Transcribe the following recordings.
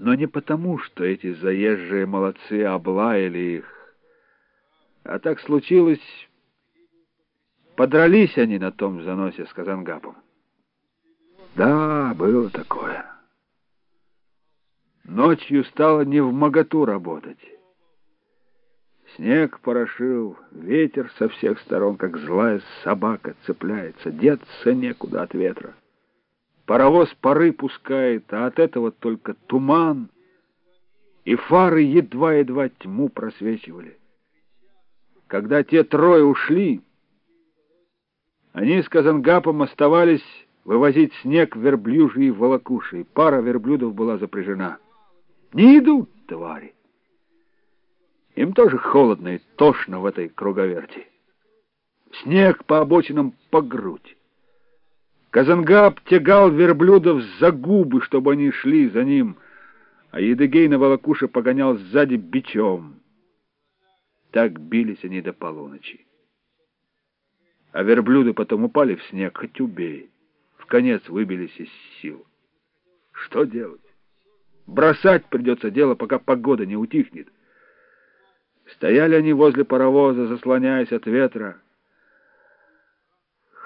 Но не потому, что эти заезжие молодцы облаяли их, а так случилось... Подрались они на том заносе с Казангапом. Да, было такое. Ночью стало не в моготу работать. Снег порошил, ветер со всех сторон, как злая собака, цепляется, деться некуда от ветра. Паровоз пары пускает, а от этого только туман, и фары едва-едва тьму просвечивали. Когда те трое ушли, они с Казангапом оставались вывозить снег верблюжьи волокуши, и пара верблюдов была запряжена. Не идут, твари! Им тоже холодно и тошно в этой круговерти. Снег по обочинам по грудь. Казангап тягал верблюдов за губы, чтобы они шли за ним, а Едыгей на волокуше погонял сзади бичом. Так бились они до полуночи. А верблюды потом упали в снег, хоть убей. В конец выбились из сил. Что делать? Бросать придется дело, пока погода не утихнет. Стояли они возле паровоза, заслоняясь от ветра.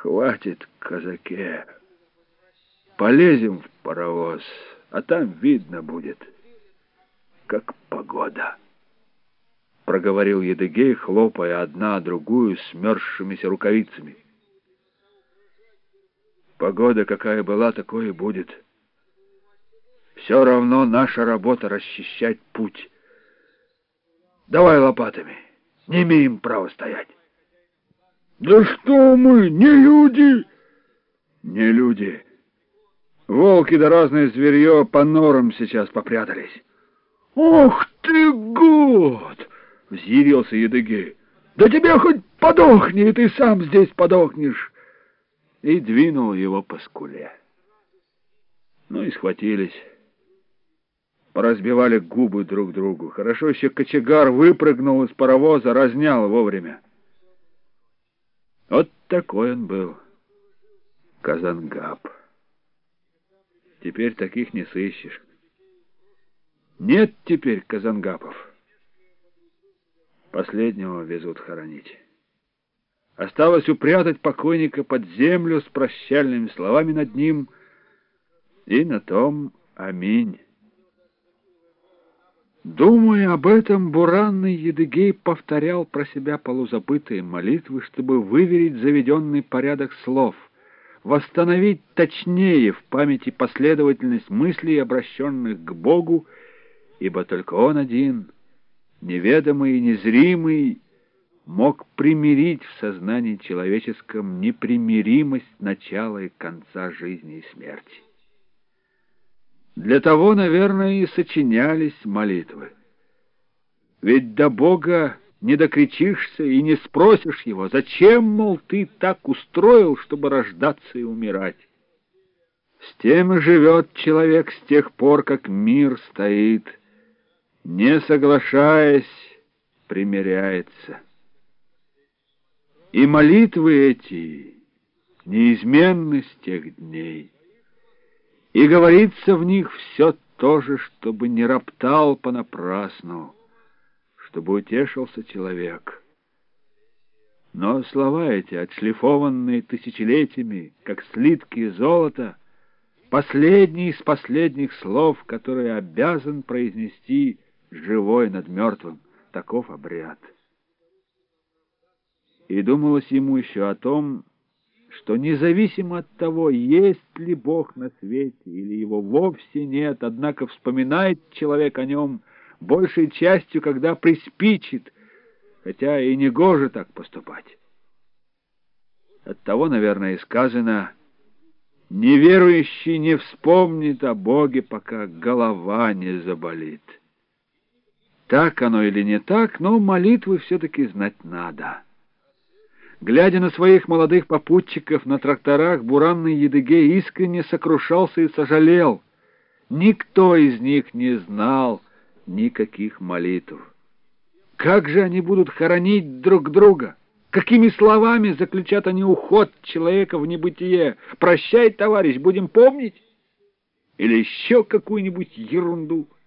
Хватит, казаке. Полезем в паровоз, а там видно будет, как погода. Проговорил Едыгей, хлопая одна другую смерзшимися рукавицами. Погода какая была, такое и будет. Все равно наша работа расчищать путь. Давай лопатами. Не имеем права стоять. Да что мы, не люди? Не люди. Волки да разное зверье по норам сейчас попрятались. Ох ты, год! Взъярился Едыгей. Да тебе хоть подохни, и ты сам здесь подохнешь. И двинул его по скуле. Ну и схватились поразбивали губы друг другу. Хорошо еще кочегар выпрыгнул из паровоза, разнял вовремя. Вот такой он был, Казангаб. Теперь таких не сыщешь. Нет теперь Казангапов. Последнего везут хоронить. Осталось упрятать покойника под землю с прощальными словами над ним, и на том аминь. Думая об этом, буранный Едыгей повторял про себя полузабытые молитвы, чтобы выверить заведенный порядок слов, восстановить точнее в памяти последовательность мыслей, обращенных к Богу, ибо только Он один, неведомый и незримый, мог примирить в сознании человеческом непримиримость начала и конца жизни и смерти. Для того, наверное, и сочинялись молитвы. Ведь до Бога не докричишься и не спросишь его, зачем, мол, ты так устроил, чтобы рождаться и умирать. С тем и живет человек с тех пор, как мир стоит, не соглашаясь, примиряется. И молитвы эти неизменны с тех дней и говорится в них все то же, чтобы не роптал понапрасну, чтобы утешился человек. Но слова эти, отшлифованные тысячелетиями, как слитки золота, последний из последних слов, которые обязан произнести живой над мертвым, таков обряд. И думалось ему еще о том, что независимо от того, есть ли Бог на свете или его вовсе нет, однако вспоминает человек о нем большей частью, когда приспичит, хотя и не гоже так поступать. Оттого, наверное, и сказано «Неверующий не вспомнит о Боге, пока голова не заболит». Так оно или не так, но молитвы все-таки знать надо. Глядя на своих молодых попутчиков на тракторах, буранный Едыгей искренне сокрушался и сожалел. Никто из них не знал никаких молитв. Как же они будут хоронить друг друга? Какими словами заключат они уход человека в небытие? «Прощай, товарищ, будем помнить?» Или еще какую-нибудь ерунду —